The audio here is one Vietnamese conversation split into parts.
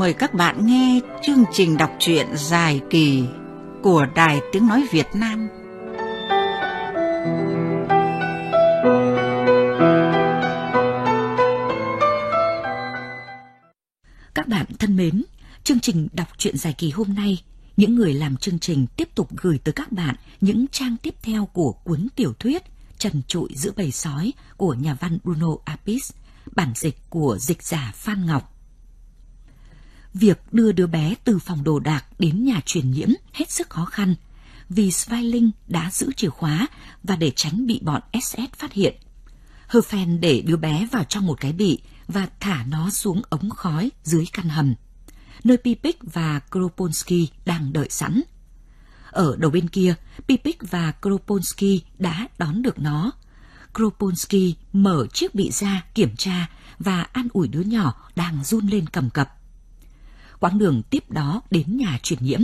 mời các bạn nghe chương trình đọc truyện dài kỳ của Đài Tiếng Nói Việt Nam. Các bạn thân mến, chương trình đọc truyện dài kỳ hôm nay, những người làm chương trình tiếp tục gửi tới các bạn những trang tiếp theo của cuốn tiểu thuyết Trần trụi giữa bầy sói của nhà văn Bruno Apis, bản dịch của dịch giả Phan Ngọc. Việc đưa đứa bé từ phòng đồ đạc đến nhà truyền nhiễm hết sức khó khăn, vì Sveiling đã giữ chìa khóa và để tránh bị bọn SS phát hiện. Herfen để đứa bé vào trong một cái bị và thả nó xuống ống khói dưới căn hầm, nơi Pipik và Kroponsky đang đợi sẵn. Ở đầu bên kia, Pipik và Kroponsky đã đón được nó. Kroponsky mở chiếc bị ra kiểm tra và an ủi đứa nhỏ đang run lên cầm cập. Quãng đường tiếp đó đến nhà truyền nhiễm,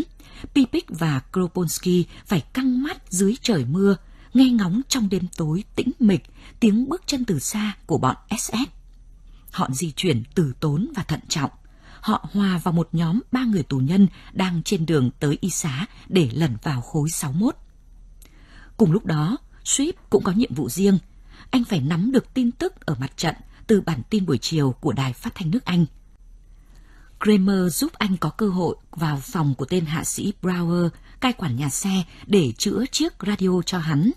Pipik và Kroponsky phải căng mắt dưới trời mưa, nghe ngóng trong đêm tối tĩnh mịch tiếng bước chân từ xa của bọn SS. Họ di chuyển từ tốn và thận trọng. Họ hòa vào một nhóm ba người tù nhân đang trên đường tới y xá để lẩn vào khối 61. Cùng lúc đó, Swift cũng có nhiệm vụ riêng. Anh phải nắm được tin tức ở mặt trận từ bản tin buổi chiều của đài phát thanh nước Anh. Kramer giúp anh có cơ hội vào phòng của tên hạ sĩ Brower, cai quản nhà xe, để chữa chiếc radio cho hắn.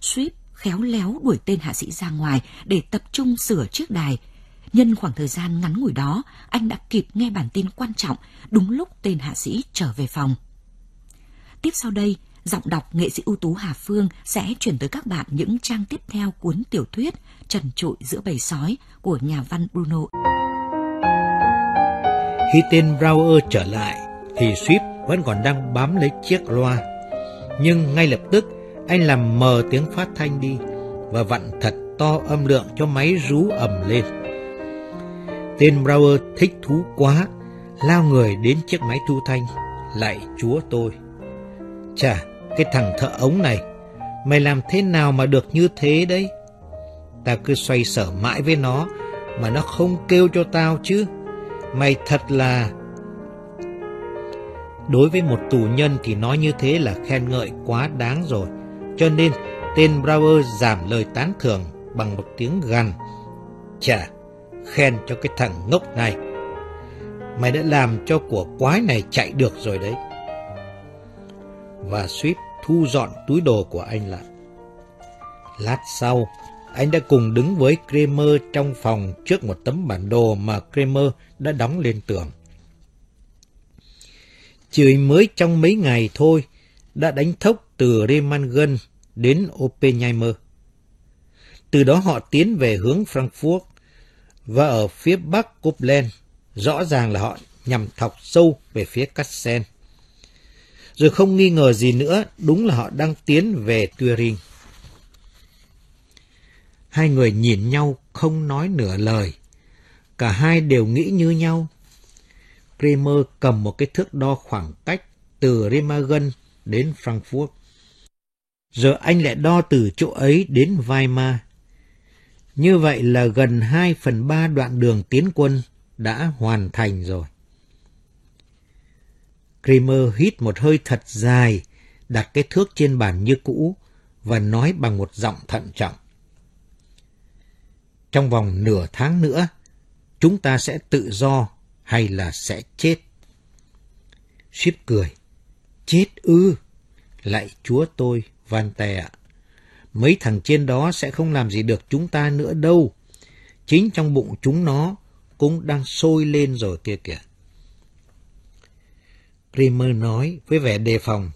Swift khéo léo đuổi tên hạ sĩ ra ngoài để tập trung sửa chiếc đài. Nhân khoảng thời gian ngắn ngủi đó, anh đã kịp nghe bản tin quan trọng đúng lúc tên hạ sĩ trở về phòng. Tiếp sau đây, giọng đọc nghệ sĩ ưu tú Hà Phương sẽ chuyển tới các bạn những trang tiếp theo cuốn tiểu thuyết Trần trụi giữa bầy sói của nhà văn Bruno. Khi tên Brower trở lại, thì Swift vẫn còn đang bám lấy chiếc loa. Nhưng ngay lập tức, anh làm mờ tiếng phát thanh đi và vặn thật to âm lượng cho máy rú ầm lên. Tên Brower thích thú quá, lao người đến chiếc máy thu thanh, lại chúa tôi. Chà, cái thằng thợ ống này, mày làm thế nào mà được như thế đấy? Tao cứ xoay sở mãi với nó, mà nó không kêu cho tao chứ. Mày thật là... Đối với một tù nhân thì nói như thế là khen ngợi quá đáng rồi. Cho nên tên Brower giảm lời tán thưởng bằng một tiếng gằn. Chà, khen cho cái thằng ngốc này. Mày đã làm cho của quái này chạy được rồi đấy. Và Swift thu dọn túi đồ của anh lại. Lát sau, anh đã cùng đứng với Kramer trong phòng trước một tấm bản đồ mà Kramer đã đóng lên tường. Chỉ mới trong mấy ngày thôi, đã đánh thốc từ Remagen đến Oppenheimer. Từ đó họ tiến về hướng Frankfurt và ở phía bắc Koblenz, rõ ràng là họ nhằm thọc sâu về phía Kassel. Rồi không nghi ngờ gì nữa, đúng là họ đang tiến về Turing. Hai người nhìn nhau không nói nửa lời. Cả hai đều nghĩ như nhau. Kramer cầm một cái thước đo khoảng cách từ Remagen đến Frankfurt. Giờ anh lại đo từ chỗ ấy đến Weimar. Như vậy là gần 2 phần 3 đoạn đường tiến quân đã hoàn thành rồi. Kramer hít một hơi thật dài, đặt cái thước trên bàn như cũ và nói bằng một giọng thận trọng. Trong vòng nửa tháng nữa, chúng ta sẽ tự do hay là sẽ chết? Ship cười. Chết ư? Lại chúa tôi, Van Tè ạ. Mấy thằng trên đó sẽ không làm gì được chúng ta nữa đâu. Chính trong bụng chúng nó cũng đang sôi lên rồi kia kìa. Kramer nói với vẻ đề phòng.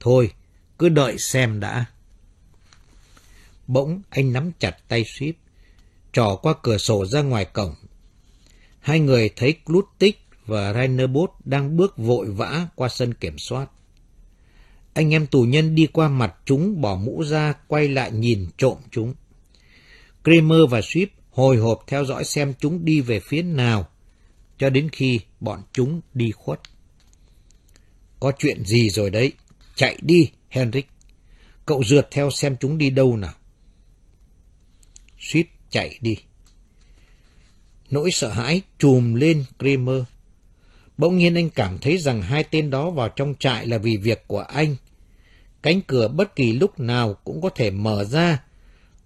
Thôi, cứ đợi xem đã. Bỗng anh nắm chặt tay Ship trò qua cửa sổ ra ngoài cổng. Hai người thấy Klutik và Rainerbos đang bước vội vã qua sân kiểm soát. Anh em tù nhân đi qua mặt chúng bỏ mũ ra quay lại nhìn trộm chúng. Kramer và Swift hồi hộp theo dõi xem chúng đi về phía nào cho đến khi bọn chúng đi khuất. Có chuyện gì rồi đấy? Chạy đi, Henrik. Cậu rượt theo xem chúng đi đâu nào. Swift chạy đi. Nỗi sợ hãi trùm lên Kramer. Bỗng nhiên anh cảm thấy rằng hai tên đó vào trong trại là vì việc của anh. Cánh cửa bất kỳ lúc nào cũng có thể mở ra,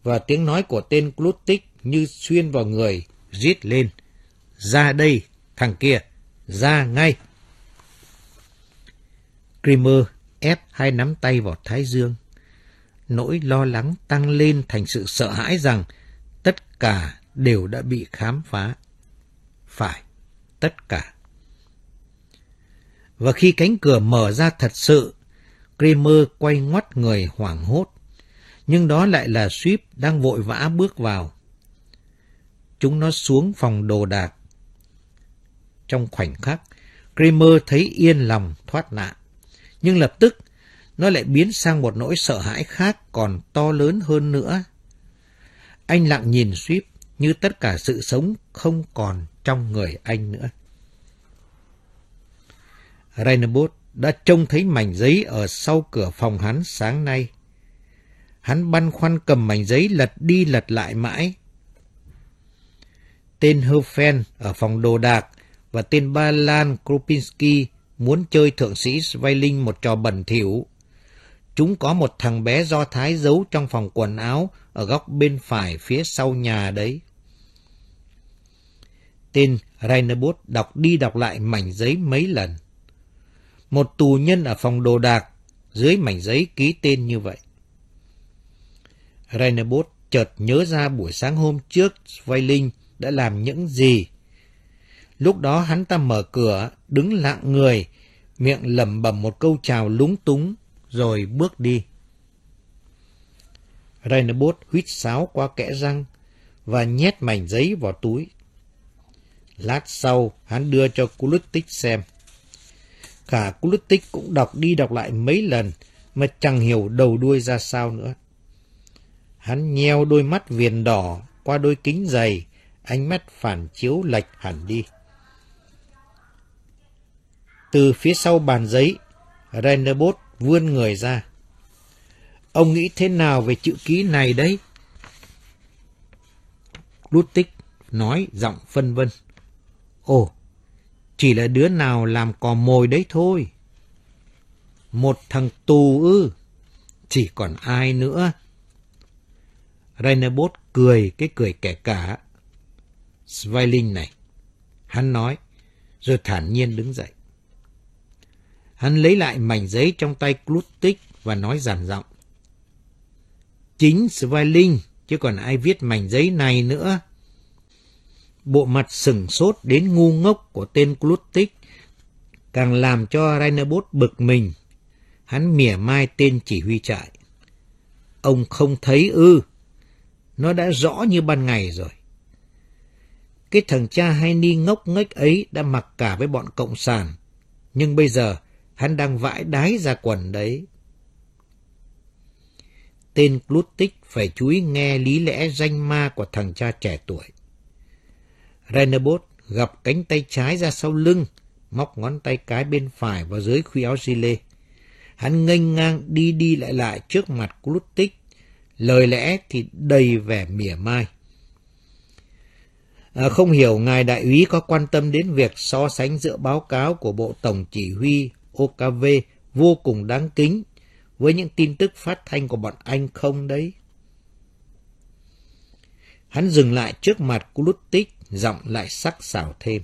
và tiếng nói của tên Glutik như xuyên vào người, rít lên. Ra đây, thằng kia, ra ngay. Kramer ép hai nắm tay vào thái dương. Nỗi lo lắng tăng lên thành sự sợ hãi rằng cả đều đã bị khám phá. Phải, tất cả. Và khi cánh cửa mở ra thật sự, Kramer quay ngoắt người hoảng hốt. Nhưng đó lại là Swift đang vội vã bước vào. Chúng nó xuống phòng đồ đạc. Trong khoảnh khắc, Kramer thấy yên lòng thoát nạn. Nhưng lập tức, nó lại biến sang một nỗi sợ hãi khác còn to lớn hơn nữa. Anh lặng nhìn Swift như tất cả sự sống không còn trong người anh nữa. Rainerbos đã trông thấy mảnh giấy ở sau cửa phòng hắn sáng nay. Hắn băn khoăn cầm mảnh giấy lật đi lật lại mãi. Tên Herfen ở phòng đồ đạc và tên Ba Lan Kropinski muốn chơi thượng sĩ Sveiling một trò bẩn thỉu. Chúng có một thằng bé do Thái giấu trong phòng quần áo ở góc bên phải phía sau nhà đấy. Tên Rainerbos đọc đi đọc lại mảnh giấy mấy lần. Một tù nhân ở phòng đồ đạc, dưới mảnh giấy ký tên như vậy. Rainerbos chợt nhớ ra buổi sáng hôm trước Sveiling đã làm những gì. Lúc đó hắn ta mở cửa, đứng lặng người, miệng lẩm bẩm một câu chào lúng túng, rồi bước đi. Rainerbos huýt sáo qua kẽ răng và nhét mảnh giấy vào túi. Lát sau, hắn đưa cho Kulutik xem. Cả Kulutik cũng đọc đi đọc lại mấy lần mà chẳng hiểu đầu đuôi ra sao nữa. Hắn nheo đôi mắt viền đỏ qua đôi kính dày, ánh mắt phản chiếu lệch hẳn đi. Từ phía sau bàn giấy, Rennerbot vươn người ra. Ông nghĩ thế nào về chữ ký này đấy? Lutic nói giọng phân vân. Ồ, chỉ là đứa nào làm cò mồi đấy thôi. Một thằng tù ư, chỉ còn ai nữa. Rainerbos cười cái cười kẻ cả. Svailin này, hắn nói, rồi thản nhiên đứng dậy. Hắn lấy lại mảnh giấy trong tay Klutik và nói giản giọng. Chính Svailin, chứ còn ai viết mảnh giấy này nữa. Bộ mặt sừng sốt đến ngu ngốc của tên Klutik càng làm cho Rainerbos bực mình. Hắn mỉa mai tên chỉ huy trại. Ông không thấy ư. Nó đã rõ như ban ngày rồi. Cái thằng cha hay ni ngốc nghếch ấy đã mặc cả với bọn cộng sản. Nhưng bây giờ hắn đang vãi đái ra quần đấy. Tên Plutik phải chú ý nghe lý lẽ danh ma của thằng cha trẻ tuổi. Rennerbos gặp cánh tay trái ra sau lưng, móc ngón tay cái bên phải vào dưới khuy áo gilet. Hắn nghênh ngang đi đi lại lại trước mặt Klutik, lời lẽ thì đầy vẻ mỉa mai. À, không hiểu ngài đại úy có quan tâm đến việc so sánh giữa báo cáo của Bộ Tổng Chỉ huy OKV vô cùng đáng kính với những tin tức phát thanh của bọn anh không đấy? Hắn dừng lại trước mặt Kulutik, giọng lại sắc sảo thêm.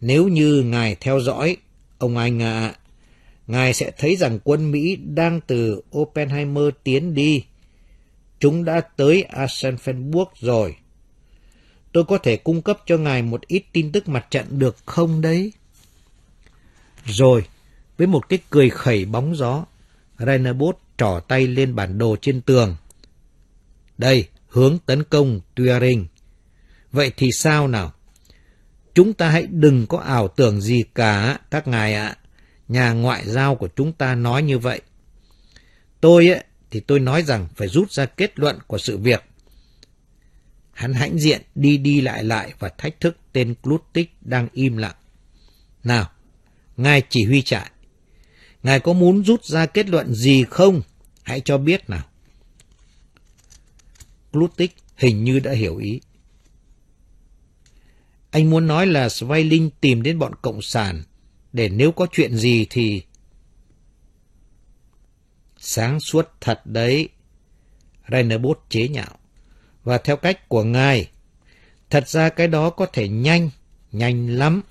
Nếu như ngài theo dõi, ông anh ạ, à, ngài sẽ thấy rằng quân Mỹ đang từ Oppenheimer tiến đi. Chúng đã tới Asenfenburg rồi. Tôi có thể cung cấp cho ngài một ít tin tức mặt trận được không đấy? Rồi, với một cái cười khẩy bóng gió, Rainerbos trỏ tay lên bản đồ trên tường. Đây, hướng tấn công Tuyaring. Vậy thì sao nào? Chúng ta hãy đừng có ảo tưởng gì cả, các ngài ạ. Nhà ngoại giao của chúng ta nói như vậy. Tôi ấy, thì tôi nói rằng phải rút ra kết luận của sự việc. Hắn hãnh diện đi đi lại lại và thách thức tên Klutik đang im lặng. Nào, ngài chỉ huy trại. Ngài có muốn rút ra kết luận gì không? Hãy cho biết nào. Glutik hình như đã hiểu ý. Anh muốn nói là Sveiling tìm đến bọn Cộng sản để nếu có chuyện gì thì... Sáng suốt thật đấy. Rainerbos chế nhạo. Và theo cách của ngài, thật ra cái đó có thể nhanh, nhanh lắm.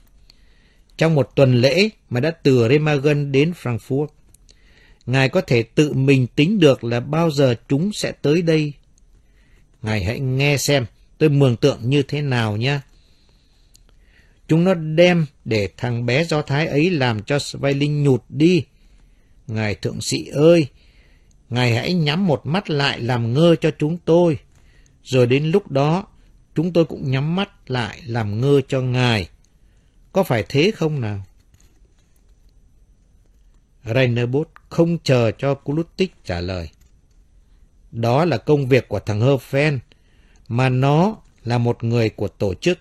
Trong một tuần lễ mà đã từ Remagen đến Frankfurt, Ngài có thể tự mình tính được là bao giờ chúng sẽ tới đây. Ngài hãy nghe xem tôi mường tượng như thế nào nhé. Chúng nó đem để thằng bé Do Thái ấy làm cho Sveiling nhụt đi. Ngài thượng sĩ ơi, Ngài hãy nhắm một mắt lại làm ngơ cho chúng tôi. Rồi đến lúc đó, chúng tôi cũng nhắm mắt lại làm ngơ cho Ngài. Có phải thế không nào? Rainerbos không chờ cho Kulutik trả lời. Đó là công việc của thằng Herfen, mà nó là một người của tổ chức.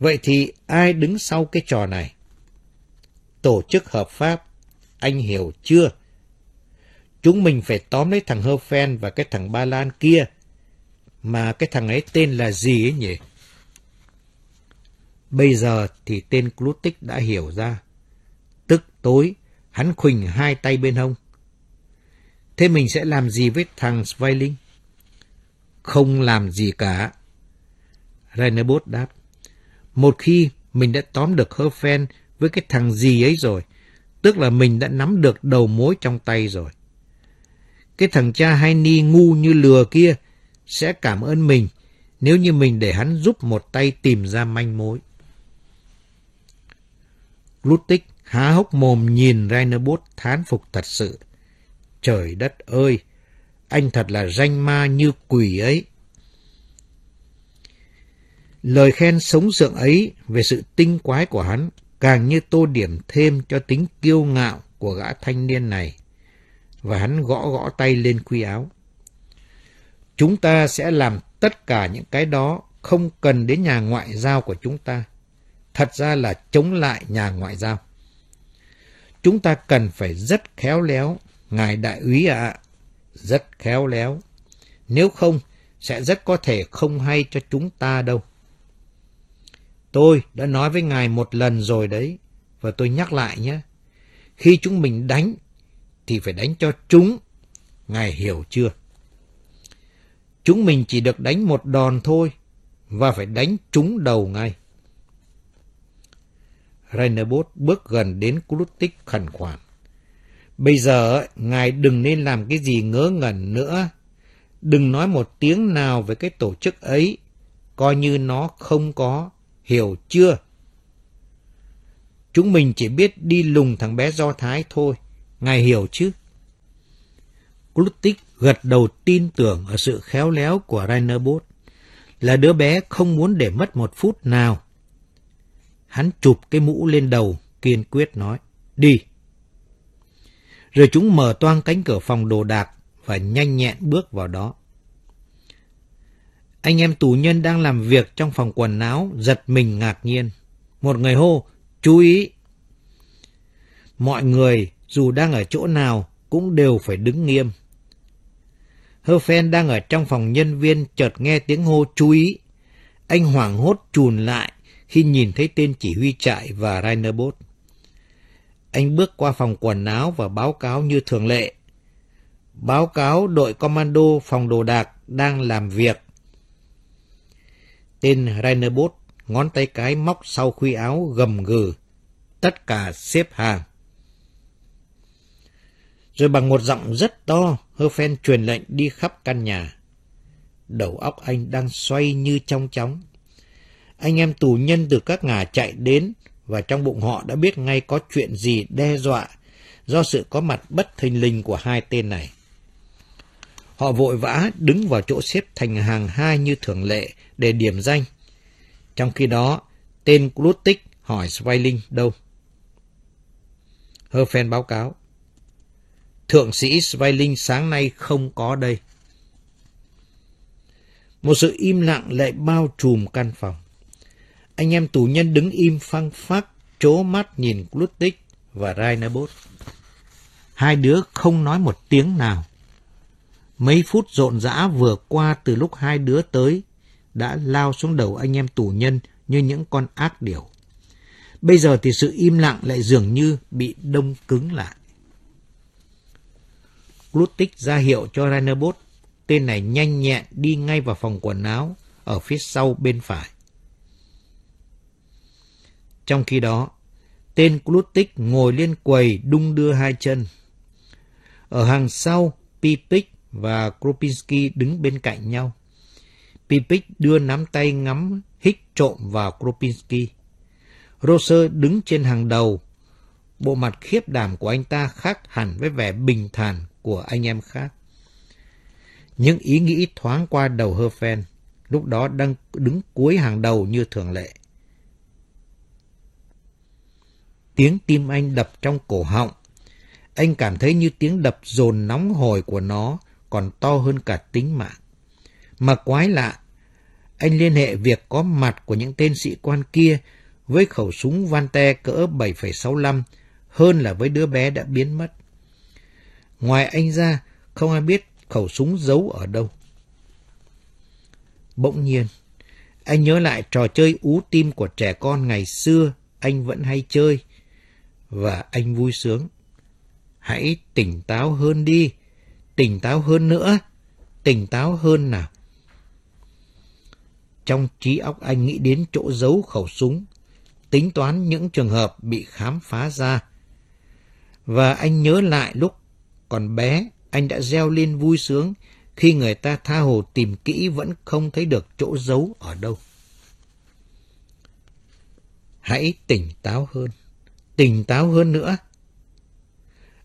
Vậy thì ai đứng sau cái trò này? Tổ chức hợp pháp, anh hiểu chưa? Chúng mình phải tóm lấy thằng Herfen và cái thằng Ba Lan kia. Mà cái thằng ấy tên là gì ấy nhỉ? Bây giờ thì tên clutic đã hiểu ra. Tức tối, hắn khuỳnh hai tay bên hông. Thế mình sẽ làm gì với thằng Sveiling? Không làm gì cả. Rainerbos đáp. Một khi mình đã tóm được Herfen với cái thằng gì ấy rồi, tức là mình đã nắm được đầu mối trong tay rồi. Cái thằng cha Haini ngu như lừa kia sẽ cảm ơn mình nếu như mình để hắn giúp một tay tìm ra manh mối. Lutic há hốc mồm nhìn Rainerbos thán phục thật sự. Trời đất ơi, anh thật là danh ma như quỷ ấy. Lời khen sống sượng ấy về sự tinh quái của hắn càng như tô điểm thêm cho tính kiêu ngạo của gã thanh niên này. Và hắn gõ gõ tay lên quy áo. Chúng ta sẽ làm tất cả những cái đó không cần đến nhà ngoại giao của chúng ta. Thật ra là chống lại nhà ngoại giao. Chúng ta cần phải rất khéo léo, ngài đại úy ạ. Rất khéo léo. Nếu không, sẽ rất có thể không hay cho chúng ta đâu. Tôi đã nói với ngài một lần rồi đấy, và tôi nhắc lại nhé. Khi chúng mình đánh, thì phải đánh cho chúng. Ngài hiểu chưa? Chúng mình chỉ được đánh một đòn thôi, và phải đánh trúng đầu ngay. Rainerbos bước gần đến Clutic khẩn khoản. Bây giờ, ngài đừng nên làm cái gì ngớ ngẩn nữa. Đừng nói một tiếng nào về cái tổ chức ấy, coi như nó không có, hiểu chưa? Chúng mình chỉ biết đi lùng thằng bé Do Thái thôi, ngài hiểu chứ? Clutic gật đầu tin tưởng ở sự khéo léo của Rainerbos, là đứa bé không muốn để mất một phút nào Hắn chụp cái mũ lên đầu, kiên quyết nói, đi. Rồi chúng mở toang cánh cửa phòng đồ đạc và nhanh nhẹn bước vào đó. Anh em tù nhân đang làm việc trong phòng quần áo giật mình ngạc nhiên. Một người hô, chú ý. Mọi người dù đang ở chỗ nào cũng đều phải đứng nghiêm. hơ phen đang ở trong phòng nhân viên chợt nghe tiếng hô chú ý. Anh hoảng hốt chùn lại khi nhìn thấy tên chỉ huy trại và Rainerbos. Anh bước qua phòng quần áo và báo cáo như thường lệ. Báo cáo đội commando phòng đồ đạc đang làm việc. Tên Rainerbos ngón tay cái móc sau khuy áo gầm gừ. Tất cả xếp hàng. Rồi bằng một giọng rất to, Herfen truyền lệnh đi khắp căn nhà. Đầu óc anh đang xoay như trong chóng anh em tù nhân từ các ngả chạy đến và trong bụng họ đã biết ngay có chuyện gì đe dọa do sự có mặt bất thình lình của hai tên này. Họ vội vã đứng vào chỗ xếp thành hàng hai như thường lệ để điểm danh. Trong khi đó, tên Klutik hỏi Sveiling đâu. Herfen báo cáo. Thượng sĩ Sveiling sáng nay không có đây. Một sự im lặng lại bao trùm căn phòng. Anh em tù nhân đứng im phăng phát, chố mắt nhìn Glutik và Rainabot. Hai đứa không nói một tiếng nào. Mấy phút rộn rã vừa qua từ lúc hai đứa tới đã lao xuống đầu anh em tù nhân như những con ác điểu. Bây giờ thì sự im lặng lại dường như bị đông cứng lại. Glutik ra hiệu cho Rainerbos. Tên này nhanh nhẹn đi ngay vào phòng quần áo ở phía sau bên phải. Trong khi đó, tên Glutik ngồi lên quầy đung đưa hai chân. Ở hàng sau, Pipic và Kropinski đứng bên cạnh nhau. Pipic đưa nắm tay ngắm hít trộm vào Kropinski. Roser đứng trên hàng đầu. Bộ mặt khiếp đảm của anh ta khác hẳn với vẻ bình thản của anh em khác. Những ý nghĩ thoáng qua đầu Herfen, lúc đó đang đứng cuối hàng đầu như thường lệ. Tiếng tim anh đập trong cổ họng. Anh cảm thấy như tiếng đập dồn nóng hồi của nó còn to hơn cả tính mạng. Mà quái lạ, anh liên hệ việc có mặt của những tên sĩ quan kia với khẩu súng van te cỡ 7,65 hơn là với đứa bé đã biến mất. Ngoài anh ra, không ai biết khẩu súng giấu ở đâu. Bỗng nhiên, anh nhớ lại trò chơi ú tim của trẻ con ngày xưa anh vẫn hay chơi. Và anh vui sướng. Hãy tỉnh táo hơn đi. Tỉnh táo hơn nữa. Tỉnh táo hơn nào. Trong trí óc anh nghĩ đến chỗ giấu khẩu súng, tính toán những trường hợp bị khám phá ra. Và anh nhớ lại lúc còn bé, anh đã reo lên vui sướng khi người ta tha hồ tìm kỹ vẫn không thấy được chỗ giấu ở đâu. Hãy tỉnh táo hơn, tỉnh táo hơn nữa.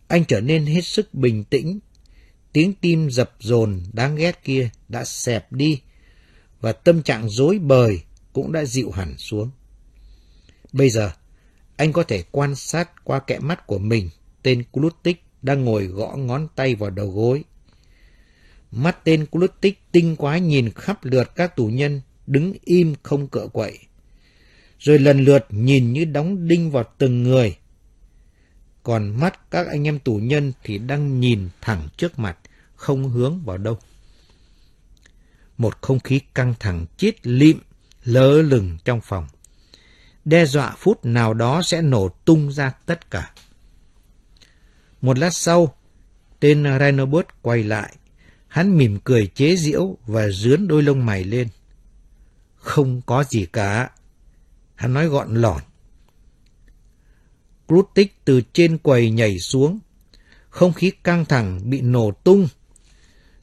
Anh trở nên hết sức bình tĩnh. Tiếng tim dập dồn đáng ghét kia đã xẹp đi và tâm trạng rối bời cũng đã dịu hẳn xuống. Bây giờ, anh có thể quan sát qua kẽ mắt của mình tên Clutic đang ngồi gõ ngón tay vào đầu gối. Mắt tên Clutic tinh quái nhìn khắp lượt các tù nhân đứng im không cựa quậy. Rồi lần lượt nhìn như đóng đinh vào từng người. Còn mắt các anh em tù nhân thì đang nhìn thẳng trước mặt, không hướng vào đâu một không khí căng thẳng chết lịm, lỡ lửng trong phòng. Đe dọa phút nào đó sẽ nổ tung ra tất cả. Một lát sau, tên Rainerbos quay lại. Hắn mỉm cười chế giễu và dướn đôi lông mày lên. Không có gì cả. Hắn nói gọn lỏn. Glutik từ trên quầy nhảy xuống. Không khí căng thẳng bị nổ tung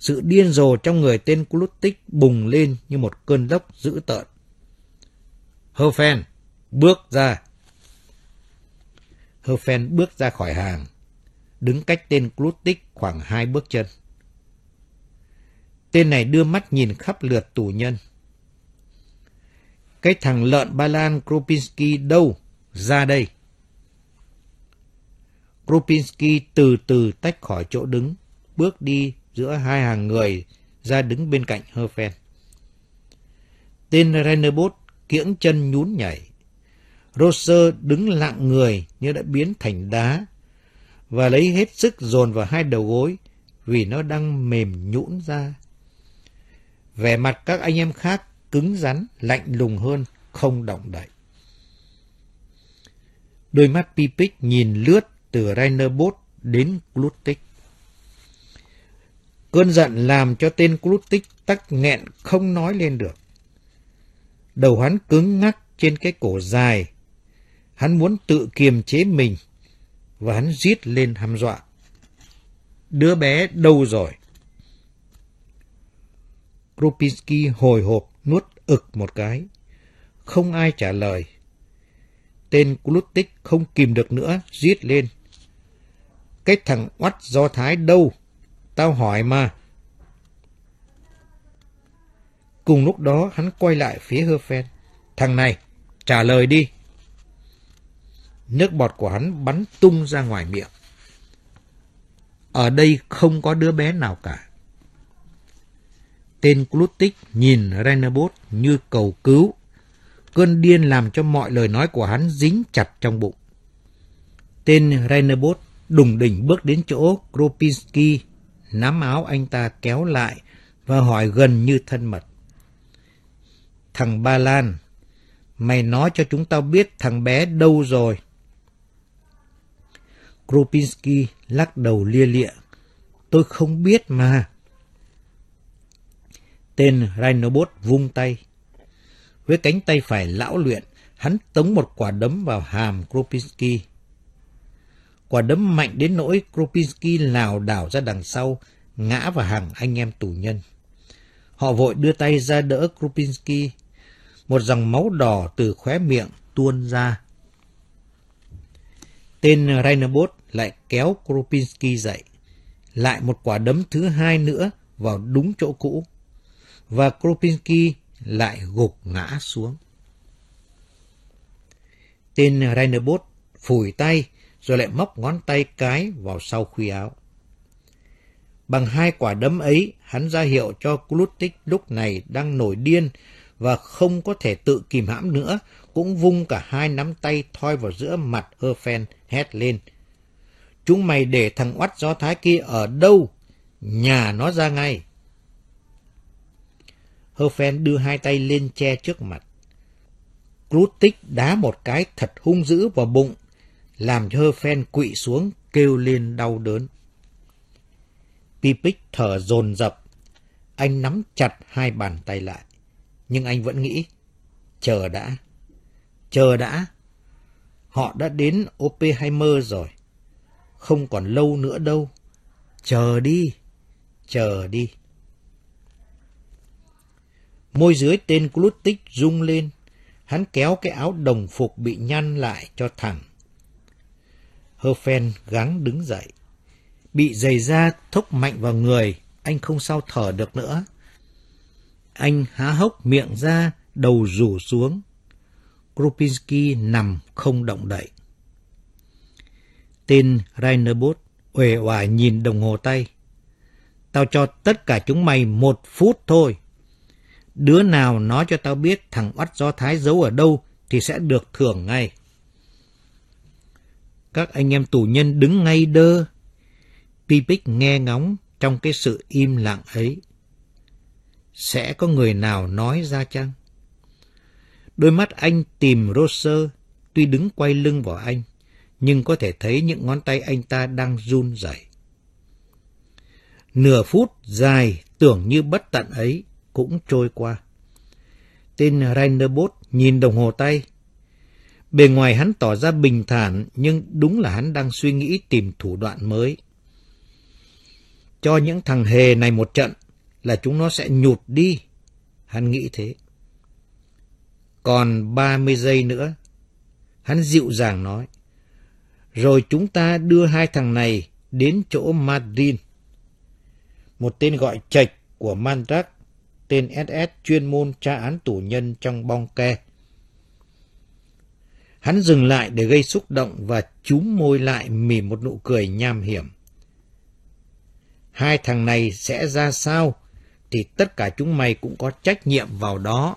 sự điên rồ trong người tên Glutik bùng lên như một cơn lốc dữ tợn. Herfen, bước ra. Herfen bước ra khỏi hàng, đứng cách tên Glutik khoảng hai bước chân. Tên này đưa mắt nhìn khắp lượt tù nhân. Cái thằng lợn Ba Lan Kropinski đâu? Ra đây. Kropinski từ từ tách khỏi chỗ đứng, bước đi giữa hai hàng người ra đứng bên cạnh Herfen. Tên Rennerbot kiễng chân nhún nhảy. Roser đứng lặng người như đã biến thành đá và lấy hết sức dồn vào hai đầu gối vì nó đang mềm nhũn ra. Vẻ mặt các anh em khác cứng rắn, lạnh lùng hơn, không động đậy. Đôi mắt Pipik nhìn lướt từ Rainerbos đến Glutik. Cơn giận làm cho tên glutik tắc nghẹn không nói lên được. Đầu hắn cứng ngắc trên cái cổ dài. Hắn muốn tự kiềm chế mình và hắn giết lên hăm dọa. Đứa bé đâu rồi? Kropinski hồi hộp nuốt ực một cái. Không ai trả lời. Tên Glutik không kìm được nữa, giết lên. Cái thằng oắt do thái đâu? Tao hỏi mà. Cùng lúc đó hắn quay lại phía Hơ Phen. Thằng này, trả lời đi. Nước bọt của hắn bắn tung ra ngoài miệng. Ở đây không có đứa bé nào cả. Tên Klutik nhìn Renabot như cầu cứu. Cơn điên làm cho mọi lời nói của hắn dính chặt trong bụng. Tên Renabot đùng đỉnh bước đến chỗ Kropinski nắm áo anh ta kéo lại và hỏi gần như thân mật. Thằng Ba Lan, Mày nói cho chúng tao biết thằng bé đâu rồi. Kropinski lắc đầu lia lịa. Tôi không biết mà. Tên Rhinobot vung tay. Với cánh tay phải lão luyện, hắn tống một quả đấm vào hàm Kropinski. Quả đấm mạnh đến nỗi Kropinski lảo đảo ra đằng sau, ngã vào hàng anh em tù nhân. Họ vội đưa tay ra đỡ Kropinski. Một dòng máu đỏ từ khóe miệng tuôn ra. Tên Rainerbos lại kéo Kropinski dậy. Lại một quả đấm thứ hai nữa vào đúng chỗ cũ. Và Kropinski lại gục ngã xuống. Tên Rainerbos phủi tay rồi lại móc ngón tay cái vào sau khuy áo. Bằng hai quả đấm ấy, hắn ra hiệu cho Klutik lúc này đang nổi điên và không có thể tự kìm hãm nữa, cũng vung cả hai nắm tay thoi vào giữa mặt Herfen hét lên. Chúng mày để thằng oắt gió thái kia ở đâu? Nhà nó ra ngay. Herfen đưa hai tay lên che trước mặt. Krutik đá một cái thật hung dữ vào bụng, làm cho Herfen quỵ xuống kêu lên đau đớn. Pipic thở dồn dập. Anh nắm chặt hai bàn tay lại. Nhưng anh vẫn nghĩ, chờ đã, chờ đã. Họ đã đến Oppenheimer rồi. Không còn lâu nữa đâu. Chờ đi, chờ đi. Môi dưới tên Glutik rung lên. Hắn kéo cái áo đồng phục bị nhăn lại cho thẳng. Herfen gắng đứng dậy. Bị giày da thốc mạnh vào người, anh không sao thở được nữa. Anh há hốc miệng ra, đầu rủ xuống. Krupinski nằm không động đậy. Tên Rainerbos uể oải nhìn đồng hồ tay. Tao cho tất cả chúng mày một phút thôi. Đứa nào nói cho tao biết thằng oắt do Thái giấu ở đâu thì sẽ được thưởng ngay. Các anh em tù nhân đứng ngay đơ, Pipic nghe ngóng trong cái sự im lặng ấy. Sẽ có người nào nói ra chăng? Đôi mắt anh tìm Roser, tuy đứng quay lưng vào anh, nhưng có thể thấy những ngón tay anh ta đang run rẩy. Nửa phút dài tưởng như bất tận ấy cũng trôi qua. Tên Rainerbos nhìn đồng hồ tay. Bề ngoài hắn tỏ ra bình thản, nhưng đúng là hắn đang suy nghĩ tìm thủ đoạn mới. Cho những thằng hề này một trận là chúng nó sẽ nhụt đi. Hắn nghĩ thế. Còn 30 giây nữa. Hắn dịu dàng nói. Rồi chúng ta đưa hai thằng này đến chỗ Madrin. Một tên gọi trạch của Mandrak, tên SS chuyên môn tra án tù nhân trong bong ke. Hắn dừng lại để gây xúc động và chúm môi lại mỉm một nụ cười nham hiểm hai thằng này sẽ ra sao, thì tất cả chúng mày cũng có trách nhiệm vào đó.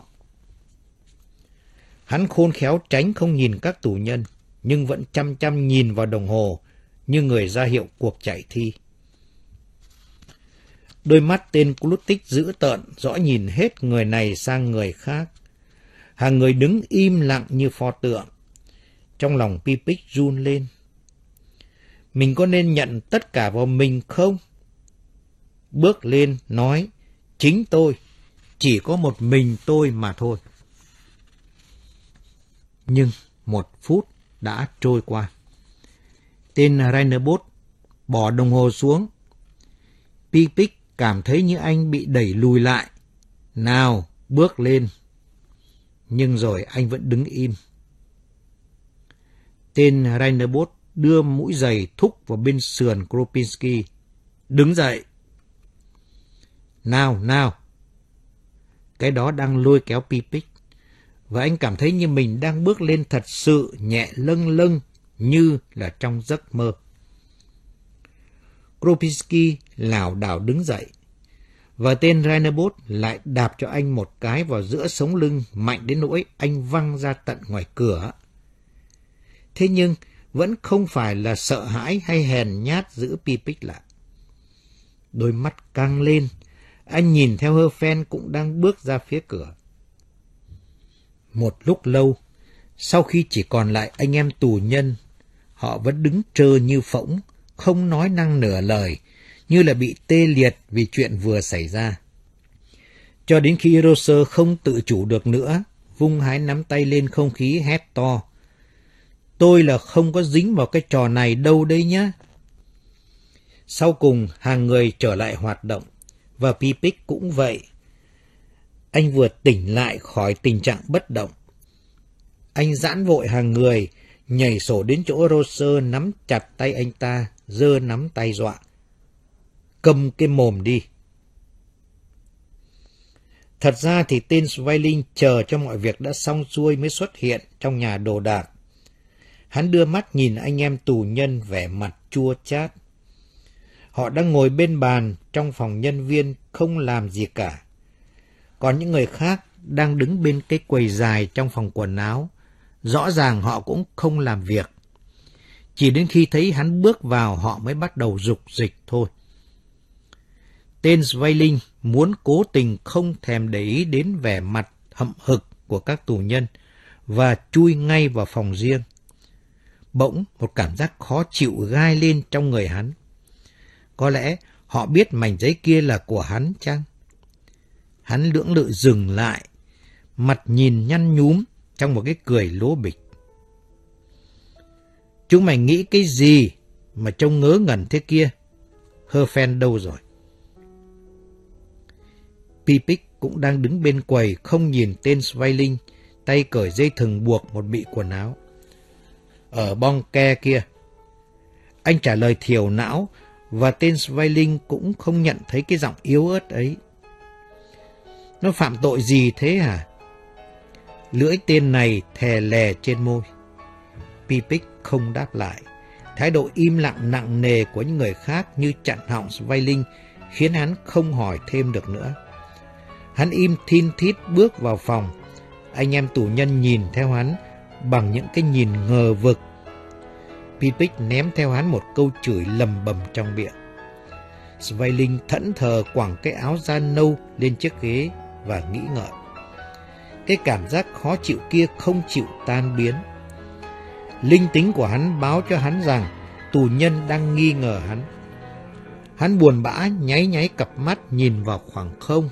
Hắn khôn khéo tránh không nhìn các tù nhân, nhưng vẫn chăm chăm nhìn vào đồng hồ như người ra hiệu cuộc chạy thi. Đôi mắt tên Clutic dữ tợn, rõ nhìn hết người này sang người khác. Hàng người đứng im lặng như pho tượng. Trong lòng Pipic run lên. Mình có nên nhận tất cả vào mình không? bước lên nói, chính tôi, chỉ có một mình tôi mà thôi. Nhưng một phút đã trôi qua. Tên Rainerbos bỏ đồng hồ xuống. Pipic cảm thấy như anh bị đẩy lùi lại. Nào, bước lên. Nhưng rồi anh vẫn đứng im. Tên Rainerbos đưa mũi giày thúc vào bên sườn Kropinski. Đứng dậy. Nào, nào. Cái đó đang lôi kéo Pipic. Và anh cảm thấy như mình đang bước lên thật sự nhẹ lâng lâng như là trong giấc mơ. Kropinski lảo đảo đứng dậy. Và tên Rainerbos lại đạp cho anh một cái vào giữa sống lưng mạnh đến nỗi anh văng ra tận ngoài cửa. Thế nhưng vẫn không phải là sợ hãi hay hèn nhát giữ Pipic lại. Đôi mắt căng lên, anh nhìn theo hơ phen cũng đang bước ra phía cửa. Một lúc lâu, sau khi chỉ còn lại anh em tù nhân, họ vẫn đứng trơ như phỗng, không nói năng nửa lời, như là bị tê liệt vì chuyện vừa xảy ra. Cho đến khi Roser không tự chủ được nữa, vung hái nắm tay lên không khí hét to. Tôi là không có dính vào cái trò này đâu đây nhá. Sau cùng, hàng người trở lại hoạt động, và Pipic cũng vậy. Anh vừa tỉnh lại khỏi tình trạng bất động. Anh giãn vội hàng người, nhảy sổ đến chỗ Roser nắm chặt tay anh ta, dơ nắm tay dọa. Cầm cái mồm đi. Thật ra thì tên Sveiling chờ cho mọi việc đã xong xuôi mới xuất hiện trong nhà đồ đạc. Hắn đưa mắt nhìn anh em tù nhân vẻ mặt chua chát. Họ đang ngồi bên bàn trong phòng nhân viên không làm gì cả. Còn những người khác đang đứng bên cái quầy dài trong phòng quần áo. Rõ ràng họ cũng không làm việc. Chỉ đến khi thấy hắn bước vào, họ mới bắt đầu dục dịch thôi. Tên Zweiling muốn cố tình không thèm để ý đến vẻ mặt hậm hực của các tù nhân và chui ngay vào phòng riêng. Bỗng một cảm giác khó chịu gai lên trong người hắn. Có lẽ họ biết mảnh giấy kia là của hắn chăng? Hắn lưỡng lự dừng lại, mặt nhìn nhăn nhúm trong một cái cười lố bịch. Chúng mày nghĩ cái gì mà trông ngớ ngẩn thế kia? Hơ phen đâu rồi? Pipic cũng đang đứng bên quầy không nhìn tên Sveiling, tay cởi dây thừng buộc một bị quần áo. Ở bong ke kia. Anh trả lời thiểu não và tên Sveiling cũng không nhận thấy cái giọng yếu ớt ấy. Nó phạm tội gì thế hả? Lưỡi tên này thè lè trên môi. Pipic không đáp lại. Thái độ im lặng nặng nề của những người khác như chặn họng Sveiling khiến hắn không hỏi thêm được nữa. Hắn im thin thít bước vào phòng. Anh em tù nhân nhìn theo hắn bằng những cái nhìn ngờ vực. Pipic ném theo hắn một câu chửi lầm bầm trong miệng. Sveiling thẫn thờ quẳng cái áo da nâu lên chiếc ghế và nghĩ ngợi. Cái cảm giác khó chịu kia không chịu tan biến. Linh tính của hắn báo cho hắn rằng tù nhân đang nghi ngờ hắn. Hắn buồn bã, nháy nháy cặp mắt nhìn vào khoảng không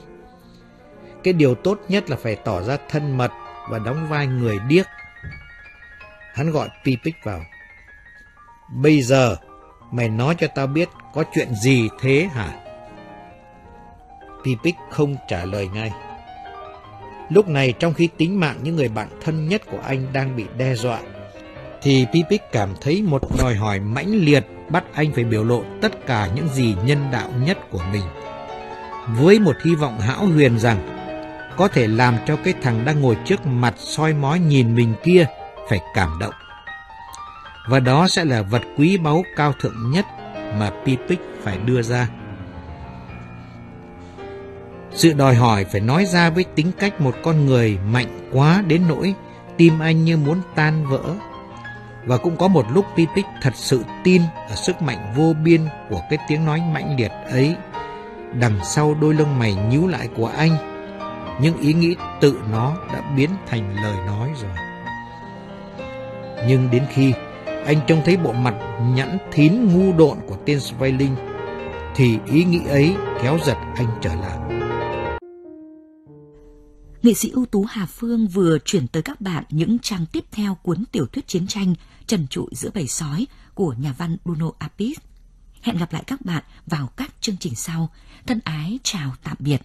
cái điều tốt nhất là phải tỏ ra thân mật và đóng vai người điếc. Hắn gọi Pipic vào. Bây giờ, mày nói cho tao biết có chuyện gì thế hả? Pipic không trả lời ngay. Lúc này trong khi tính mạng những người bạn thân nhất của anh đang bị đe dọa, thì Pipic cảm thấy một đòi hỏi mãnh liệt bắt anh phải biểu lộ tất cả những gì nhân đạo nhất của mình. Với một hy vọng hão huyền rằng có thể làm cho cái thằng đang ngồi trước mặt soi mói nhìn mình kia phải cảm động. Và đó sẽ là vật quý báu cao thượng nhất mà Pipic phải đưa ra. Sự đòi hỏi phải nói ra với tính cách một con người mạnh quá đến nỗi tim anh như muốn tan vỡ. Và cũng có một lúc Pipic thật sự tin ở sức mạnh vô biên của cái tiếng nói mãnh liệt ấy. Đằng sau đôi lông mày nhíu lại của anh nhưng ý nghĩ tự nó đã biến thành lời nói rồi. Nhưng đến khi anh trông thấy bộ mặt nhẵn thín ngu độn của tên Sveiling, thì ý nghĩ ấy kéo giật anh trở lại. Nghệ sĩ ưu tú Hà Phương vừa chuyển tới các bạn những trang tiếp theo cuốn tiểu thuyết chiến tranh Trần trụi giữa bầy sói của nhà văn Bruno Apis. Hẹn gặp lại các bạn vào các chương trình sau. Thân ái chào tạm biệt.